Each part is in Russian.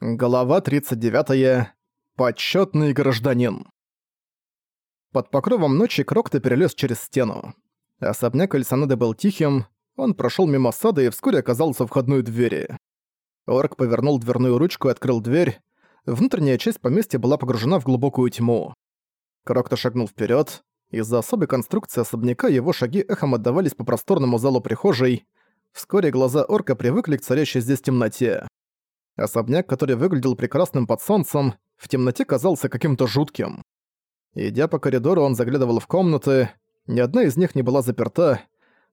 Глава 39. Почётный гражданин. Под покровом ночи Крокто перелез через стену. Особняк Альсанады был тихим, он прошёл мимо сада и вскоре оказался в входной двери. Орк повернул дверную ручку и открыл дверь. Внутренняя часть поместья была погружена в глубокую тьму. Крокто шагнул вперёд. Из-за особой конструкции особняка его шаги эхом отдавались по просторному залу прихожей. Вскоре глаза орка привыкли к царящей здесь темноте. Особняк, который выглядел прекрасным под солнцем, в темноте казался каким-то жутким. Идя по коридору, он заглядывал в комнаты, ни одна из них не была заперта.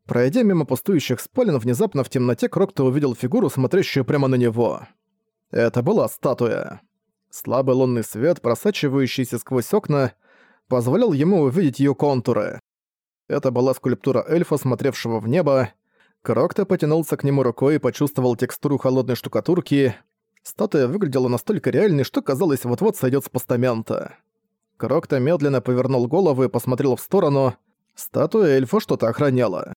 Пройдя мимо пустующих спален, внезапно в темноте Крокто увидел фигуру, смотрящую прямо на него. Это была статуя. Слабый лунный свет, просачивающийся сквозь окна, позволял ему увидеть ее контуры. Это была скульптура эльфа, смотревшего в небо. Крокто потянулся к нему рукой и почувствовал текстуру холодной штукатурки, Статуя выглядела настолько реальной, что казалось, вот-вот сойдет с постамента. Крокто медленно повернул голову и посмотрел в сторону. Статуя эльфа что-то охраняла.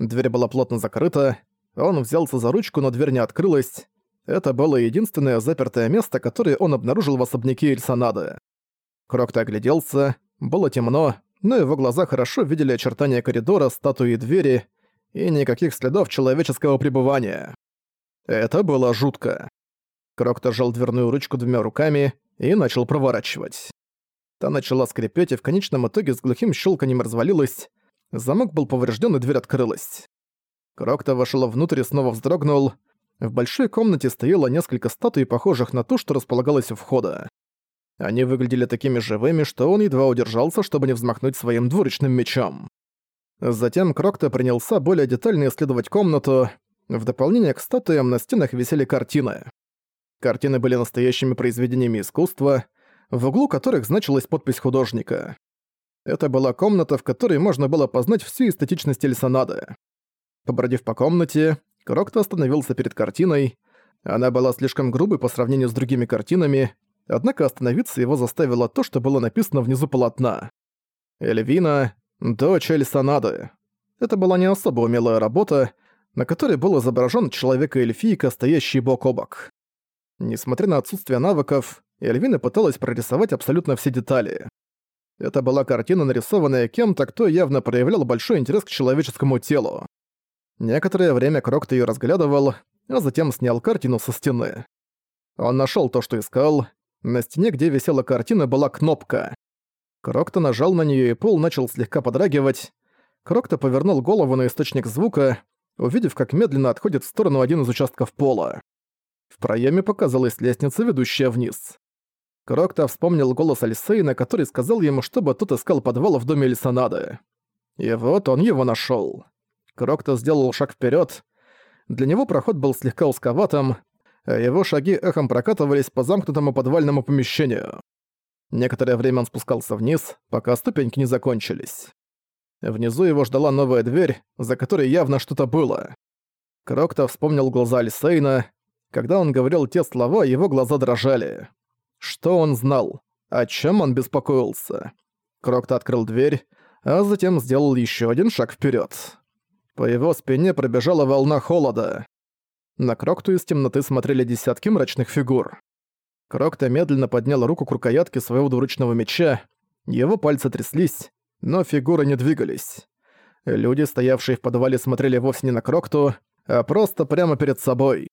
Дверь была плотно закрыта. Он взялся за ручку, но дверь не открылась. Это было единственное запертое место, которое он обнаружил в особняке Эльсонады. Крокто огляделся. Было темно, но его глаза хорошо видели очертания коридора, статуи и двери, и никаких следов человеческого пребывания. Это было жутко. Крокто сжал дверную ручку двумя руками и начал проворачивать. Та начала скрипеть и в конечном итоге с глухим щелканием развалилась. Замок был поврежден и дверь открылась. Крокто вошел внутрь и снова вздрогнул. В большой комнате стояло несколько статуй, похожих на ту, что располагалась у входа. Они выглядели такими живыми, что он едва удержался, чтобы не взмахнуть своим двуручным мечом. Затем Крокто принялся более детально исследовать комнату. В дополнение к статуям на стенах висели картины. Картины были настоящими произведениями искусства, в углу которых значилась подпись художника. Это была комната, в которой можно было познать всю эстетичность Эльсонады. Побродив по комнате, Крокто остановился перед картиной. Она была слишком грубой по сравнению с другими картинами, однако остановиться его заставило то, что было написано внизу полотна. Эльвина, дочь Эльсонады. Это была не особо умелая работа, на которой был изображен человек и эльфийка, стоящие бок о бок. Несмотря на отсутствие навыков, Эльвина пыталась прорисовать абсолютно все детали. Это была картина, нарисованная кем-то, кто явно проявлял большой интерес к человеческому телу. Некоторое время Крокт ее разглядывал, а затем снял картину со стены. Он нашел то, что искал. На стене, где висела картина, была кнопка. Крокто нажал на нее, и пол начал слегка подрагивать. Крокто повернул голову на источник звука, увидев, как медленно отходит в сторону один из участков пола. В проеме показалась лестница, ведущая вниз. Крокто вспомнил голос Алисейна, который сказал ему, чтобы тот искал подвал в доме Элисонады. И вот он его нашел. Крокто сделал шаг вперед. Для него проход был слегка узковатым, а его шаги эхом прокатывались по замкнутому подвальному помещению. Некоторое время он спускался вниз, пока ступеньки не закончились. Внизу его ждала новая дверь, за которой явно что-то было. Крокто вспомнил глаза Алисейна, когда он говорил те слова, его глаза дрожали. Что он знал? О чем он беспокоился? Крокто открыл дверь, а затем сделал еще один шаг вперед. По его спине пробежала волна холода. На Крокту из темноты смотрели десятки мрачных фигур. Крокто медленно поднял руку к рукоятке своего двуручного меча, его пальцы тряслись, но фигуры не двигались. Люди, стоявшие в подвале, смотрели вовсе не на Крокту, а просто прямо перед собой.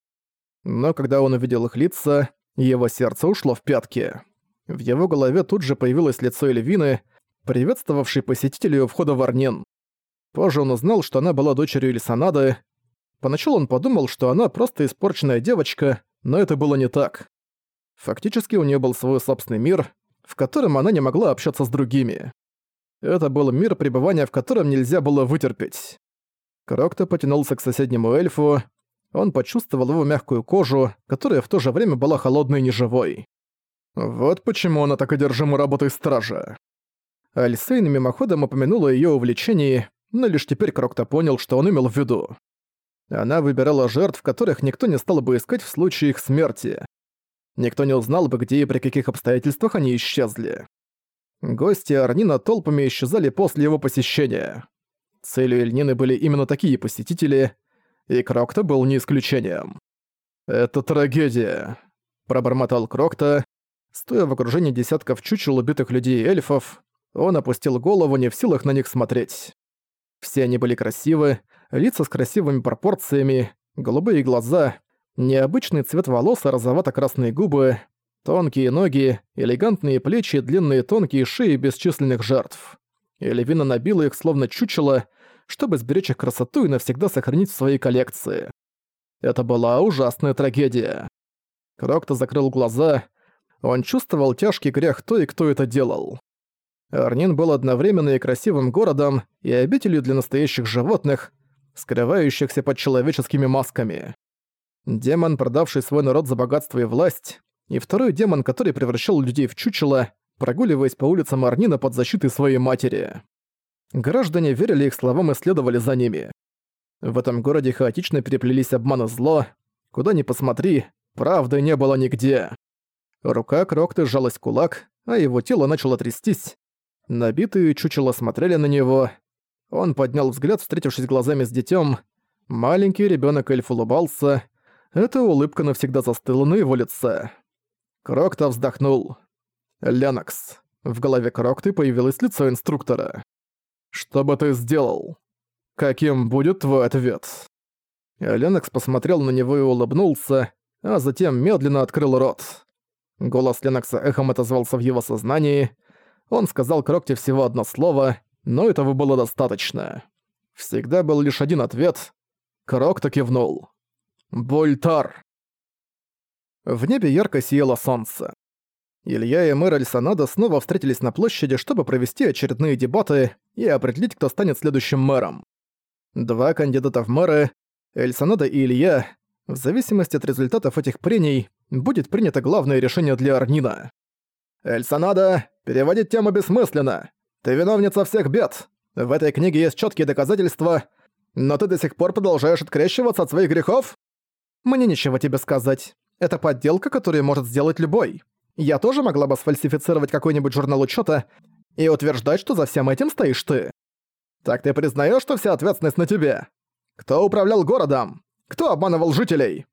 Но когда он увидел их лица, его сердце ушло в пятки. В его голове тут же появилось лицо Эльвины, приветствовавшей посетителей у входа в Арнин. Позже он узнал, что она была дочерью Элисонады. Поначалу он подумал, что она просто испорченная девочка, но это было не так. Фактически у нее был свой собственный мир, в котором она не могла общаться с другими. Это был мир, пребывания в котором нельзя было вытерпеть. Крокто потянулся к соседнему эльфу, он почувствовал его мягкую кожу, которая в то же время была холодной и неживой. Вот почему она так одержима работой стража. Альсейн мимоходом упомянула ее увлечении, но лишь теперь Крокто понял, что он имел в виду. Она выбирала жертв, которых никто не стал бы искать в случае их смерти. Никто не узнал бы, где и при каких обстоятельствах они исчезли. Гости Арнина толпами исчезали после его посещения. Целью Эльнины были именно такие посетители — и Крокто был не исключением. «Это трагедия», — пробормотал Крокта. Стоя в окружении десятков чучел убитых людей и эльфов, он опустил голову, не в силах на них смотреть. Все они были красивы, лица с красивыми пропорциями, голубые глаза, необычный цвет волос и розовато-красные губы, тонкие ноги, элегантные плечи, длинные тонкие шеи бесчисленных жертв. Эльвина набила их словно чучело, чтобы сберечь их красоту и навсегда сохранить в своей коллекции. Это была ужасная трагедия. Крокто закрыл глаза. Он чувствовал тяжкий грех той, кто это делал. Арнин был одновременно и красивым городом, и обителью для настоящих животных, скрывающихся под человеческими масками. Демон, продавший свой народ за богатство и власть, и второй демон, который превращал людей в чучело, прогуливаясь по улицам Арнина под защитой своей матери. Граждане верили их словам и следовали за ними. В этом городе хаотично переплелись обман и зло. Куда ни посмотри, правды не было нигде. Рука Крокты сжалась кулак, а его тело начало трястись. Набитые чучело смотрели на него. Он поднял взгляд, встретившись глазами с детем. Маленький ребенок эльф улыбался. Эта улыбка навсегда застыла на его лице. Крокта вздохнул. «Ленокс». В голове Крокты появилось лицо инструктора. «Что бы ты сделал? Каким будет твой ответ?» Ленокс посмотрел на него и улыбнулся, а затем медленно открыл рот. Голос Ленокса эхом отозвался в его сознании. Он сказал Крокте всего одно слово, но этого было достаточно. Всегда был лишь один ответ. Крокта кивнул. «Больтар!» В небе ярко сияло солнце. Илья и мэр Альсанада снова встретились на площади, чтобы провести очередные дебаты и определить, кто станет следующим мэром. Два кандидата в мэры, Эльсанада и Илья, в зависимости от результатов этих прений, будет принято главное решение для Арнина. «Эльсанада, переводить тему бессмысленно. Ты виновница всех бед. В этой книге есть четкие доказательства, но ты до сих пор продолжаешь открещиваться от своих грехов? Мне нечего тебе сказать. Это подделка, которую может сделать любой. Я тоже могла бы сфальсифицировать какой-нибудь журнал учета и утверждать, что за всем этим стоишь ты. Так ты признаешь, что вся ответственность на тебе? Кто управлял городом? Кто обманывал жителей?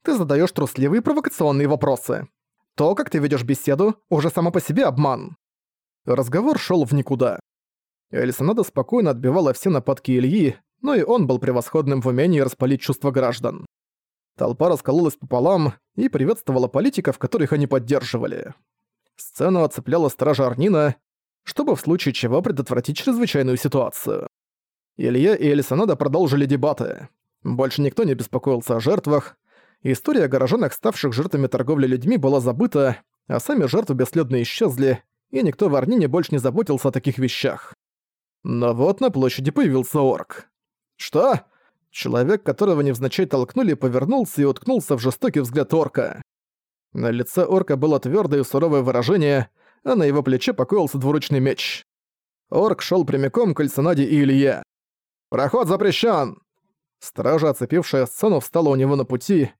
Ты задаешь трусливые провокационные вопросы. То, как ты ведешь беседу, уже само по себе обман. Разговор шел в никуда. Элисонада спокойно отбивала все нападки Ильи, но и он был превосходным в умении распалить чувства граждан. Толпа раскололась пополам и приветствовала политиков, которых они поддерживали. Сцену оцепляла стража Арнина, чтобы в случае чего предотвратить чрезвычайную ситуацию. Илья и Элисонада продолжили дебаты. Больше никто не беспокоился о жертвах. История о горожанах, ставших жертвами торговли людьми, была забыта, а сами жертвы бесследно исчезли, и никто в Арнине больше не заботился о таких вещах. Но вот на площади появился орк. «Что? Человек, которого невзначай толкнули, повернулся и уткнулся в жестокий взгляд орка. На лице орка было твёрдое и суровое выражение, а на его плече покоился двуручный меч. Орк шёл прямиком к Альсенаде и Илье. «Проход запрещен! Стража, оцепившая сцену, встала у него на пути.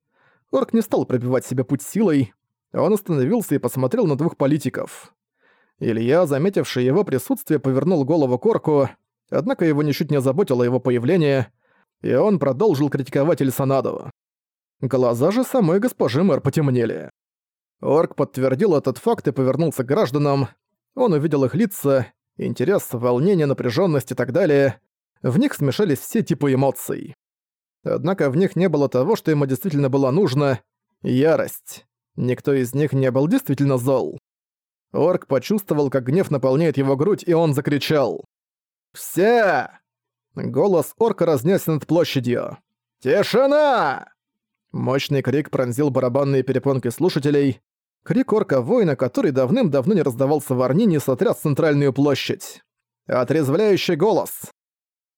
Орк не стал пробивать себе путь силой. Он остановился и посмотрел на двух политиков. Илья, заметивший его присутствие, повернул голову к орку, однако его ничуть не озаботило его появление — и он продолжил критиковать Эльсонаду. Глаза же самой госпожи мэр потемнели. Орк подтвердил этот факт и повернулся к гражданам. Он увидел их лица, интерес, волнение, напряженность и так далее. В них смешались все типы эмоций. Однако в них не было того, что ему действительно было нужно — ярость. Никто из них не был действительно зол. Орк почувствовал, как гнев наполняет его грудь, и он закричал. «Все! Голос орка разнесся над площадью. «Тишина!» Мощный крик пронзил барабанные перепонки слушателей. Крик орка-воина, который давным-давно не раздавался в Арнине, сотряс центральную площадь. Отрезвляющий голос.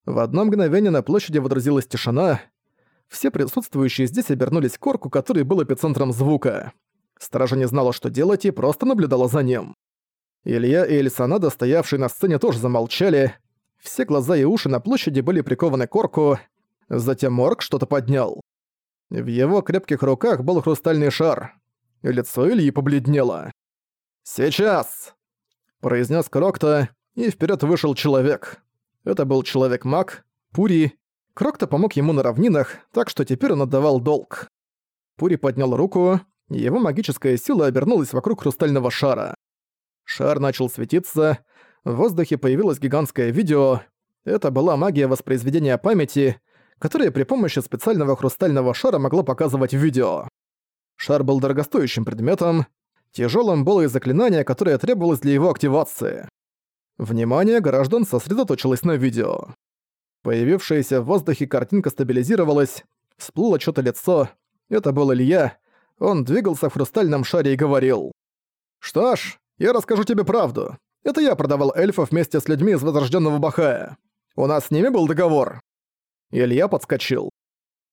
В одно мгновение на площади водрузилась тишина. Все присутствующие здесь обернулись к орку, который был эпицентром звука. Стража не знала, что делать, и просто наблюдала за ним. Илья и Эльсанада, стоявшие на сцене, тоже замолчали. Все глаза и уши на площади были прикованы к орку. Затем орк что-то поднял. В его крепких руках был хрустальный шар. Лицо Ильи побледнело. «Сейчас!» – произнес Крокта, и вперед вышел человек. Это был человек-маг, Пури. Крокта помог ему на равнинах, так что теперь он отдавал долг. Пури поднял руку, его магическая сила обернулась вокруг хрустального шара. Шар начал светиться, в воздухе появилось гигантское видео. Это была магия воспроизведения памяти, которая при помощи специального хрустального шара могла показывать видео. Шар был дорогостоящим предметом, тяжелым было и заклинание, которое требовалось для его активации. Внимание граждан сосредоточилось на видео. Появившаяся в воздухе картинка стабилизировалась, всплыло что-то лицо. Это был Илья. Он двигался в хрустальном шаре и говорил. «Что ж, я расскажу тебе правду. Это я продавал эльфов вместе с людьми из Возрожденного Бахая. У нас с ними был договор». Илья подскочил.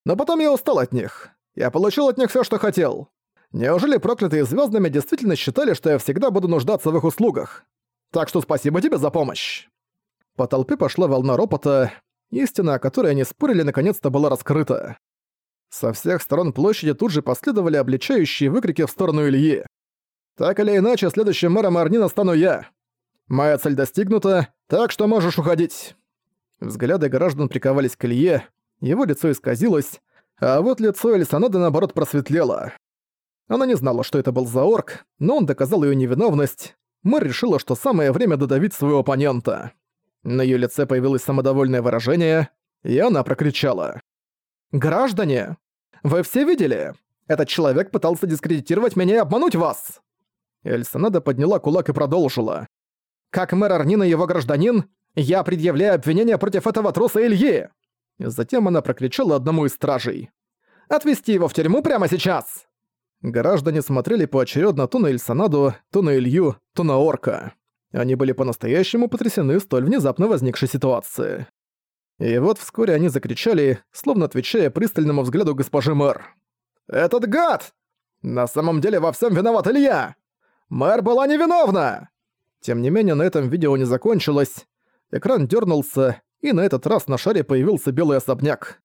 «Но потом я устал от них. Я получил от них все, что хотел. Неужели проклятые звездами действительно считали, что я всегда буду нуждаться в их услугах? Так что спасибо тебе за помощь!» По толпе пошла волна ропота, истина, о которой они спорили, наконец-то была раскрыта. Со всех сторон площади тут же последовали обличающие выкрики в сторону Ильи. «Так или иначе, следующим мэром Арнина стану я. Моя цель достигнута, так что можешь уходить». Взгляды граждан приковались к Илье, его лицо исказилось, а вот лицо Эльсонады наоборот просветлело. Она не знала, что это был за орк, но он доказал ее невиновность. Мэр решила, что самое время додавить своего оппонента. На ее лице появилось самодовольное выражение, и она прокричала. «Граждане! Вы все видели? Этот человек пытался дискредитировать меня и обмануть вас!» Эльсонада подняла кулак и продолжила. «Как мэр Арнина и его гражданин, я предъявляю обвинение против этого труса Ильи!» Затем она прокричала одному из стражей. «Отвезти его в тюрьму прямо сейчас!» Граждане смотрели поочередно то на Эльсонаду, то на Илью, то на Орка. Они были по-настоящему потрясены столь внезапно возникшей ситуации. И вот вскоре они закричали, словно отвечая пристальному взгляду госпожи мэр. «Этот гад! На самом деле во всем виноват Илья! Мэр была невиновна!» Тем не менее, на этом видео не закончилось. Экран дернулся, и на этот раз на шаре появился белый особняк.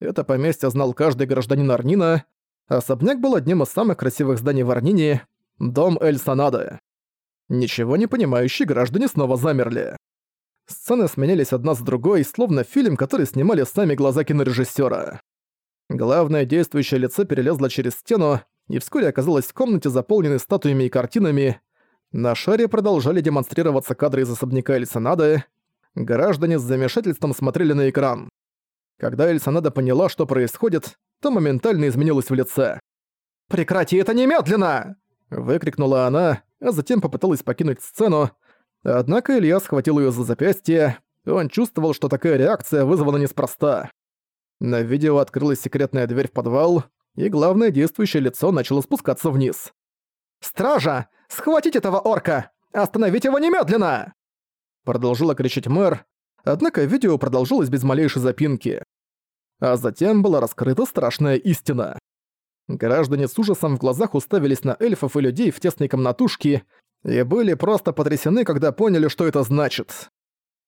Это поместье знал каждый гражданин Арнина. Особняк был одним из самых красивых зданий в Арнине — дом Эль-Санады. Ничего не понимающие граждане снова замерли. Сцены сменялись одна с другой, словно фильм, который снимали сами глаза кинорежиссера. Главное действующее лицо перелезло через стену и вскоре оказалось в комнате, заполненной статуями и картинами. На шаре продолжали демонстрироваться кадры из особняка Эльсонады. Граждане с замешательством смотрели на экран. Когда Эльсонада поняла, что происходит, то моментально изменилась в лице. «Прекрати это немедленно!» — выкрикнула она, а затем попыталась покинуть сцену, однако Илья схватил её за запястье, он чувствовал, что такая реакция вызвана неспроста. На видео открылась секретная дверь в подвал, и главное действующее лицо начало спускаться вниз. «Стража! Схватить этого орка! Остановить его немедленно!» Продолжила кричать мэр, однако видео продолжилось без малейшей запинки. А затем была раскрыта страшная истина. Граждане с ужасом в глазах уставились на эльфов и людей в тесной комнатушке и были просто потрясены, когда поняли, что это значит.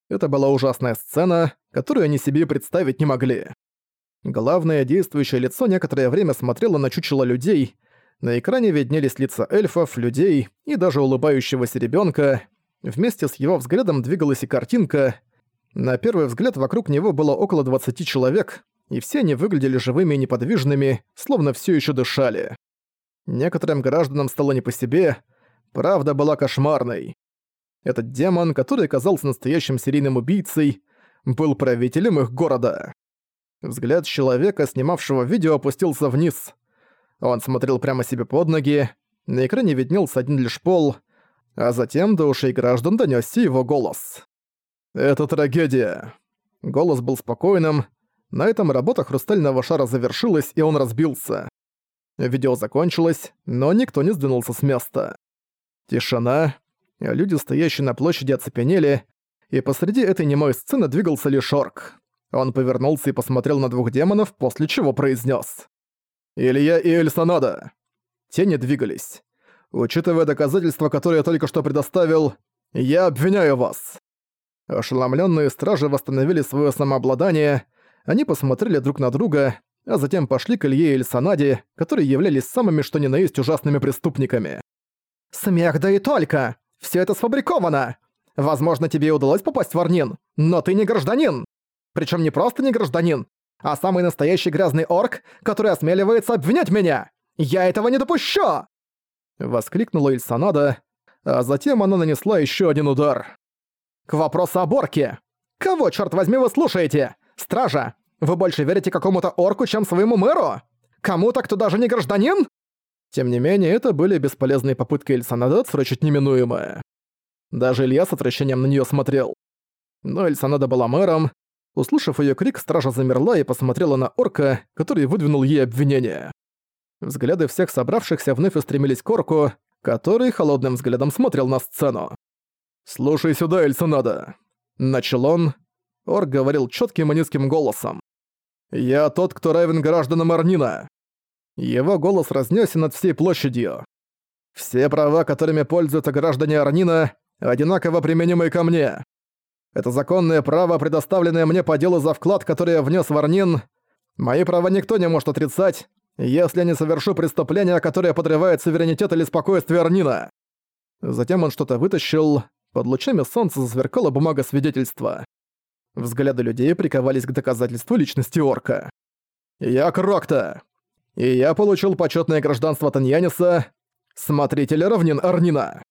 Это была ужасная сцена, которую они себе представить не могли. Главное действующее лицо некоторое время смотрело на чучело людей, на экране виднелись лица эльфов, людей и даже улыбающегося ребенка. Вместе с его взглядом двигалась и картинка. На первый взгляд вокруг него было около 20 человек, и все они выглядели живыми и неподвижными, словно все еще дышали. Некоторым гражданам стало не по себе, правда была кошмарной. Этот демон, который оказался настоящим серийным убийцей, был правителем их города. Взгляд человека, снимавшего видео, опустился вниз. Он смотрел прямо себе под ноги, на экране виднелся один лишь пол, а затем до ушей граждан донёсся его голос. «Это трагедия». Голос был спокойным, на этом работа хрустального шара завершилась, и он разбился. Видео закончилось, но никто не сдвинулся с места. Тишина. Люди, стоящие на площади, оцепенели, и посреди этой немой сцены двигался лишь орк. Он повернулся и посмотрел на двух демонов, после чего произнес: «Илья и Эльсонада». Тени двигались. «Учитывая доказательства, которые я только что предоставил, я обвиняю вас». Ошеломленные стражи восстановили свое самообладание, они посмотрели друг на друга, а затем пошли к Илье и Эльсонаде, которые являлись самыми что ни на есть ужасными преступниками. «Смех да и только! Все это сфабриковано! Возможно, тебе и удалось попасть в Арнин, но ты не гражданин! Причем не просто не гражданин, а самый настоящий грязный орк, который осмеливается обвинять меня! Я этого не допущу!» Воскликнула Ильсанада, а затем она нанесла еще один удар. «К вопросу о Борке! Кого, черт возьми, вы слушаете? Стража, вы больше верите какому-то орку, чем своему мэру? Кому-то, кто даже не гражданин?» Тем не менее, это были бесполезные попытки Эльсанада отсрочить неминуемое. Даже Илья с отвращением на нее смотрел. Но Эльсанада была мэром. Услышав ее крик, стража замерла и посмотрела на орка, который выдвинул ей обвинение. Взгляды всех собравшихся вновь устремились к орку, который холодным взглядом смотрел на сцену. «Слушай сюда, Эльсанада!» Начал он. Орк говорил четким и низким голосом. «Я тот, кто равен гражданам Арнина. Его голос разнесся над всей площадью. «Все права, которыми пользуются граждане Арнина, одинаково применимы ко мне. Это законное право, предоставленное мне по делу за вклад, который я внес в Арнин. Мои права никто не может отрицать, если я не совершу преступление, которое подрывает суверенитет или спокойствие Арнина». Затем он что-то вытащил. Под лучами солнца засверкала бумага свидетельства. Взгляды людей приковались к доказательству личности орка. «Я Крокта! И я получил почетное гражданство Таньяниса, смотрителя равнин Арнина.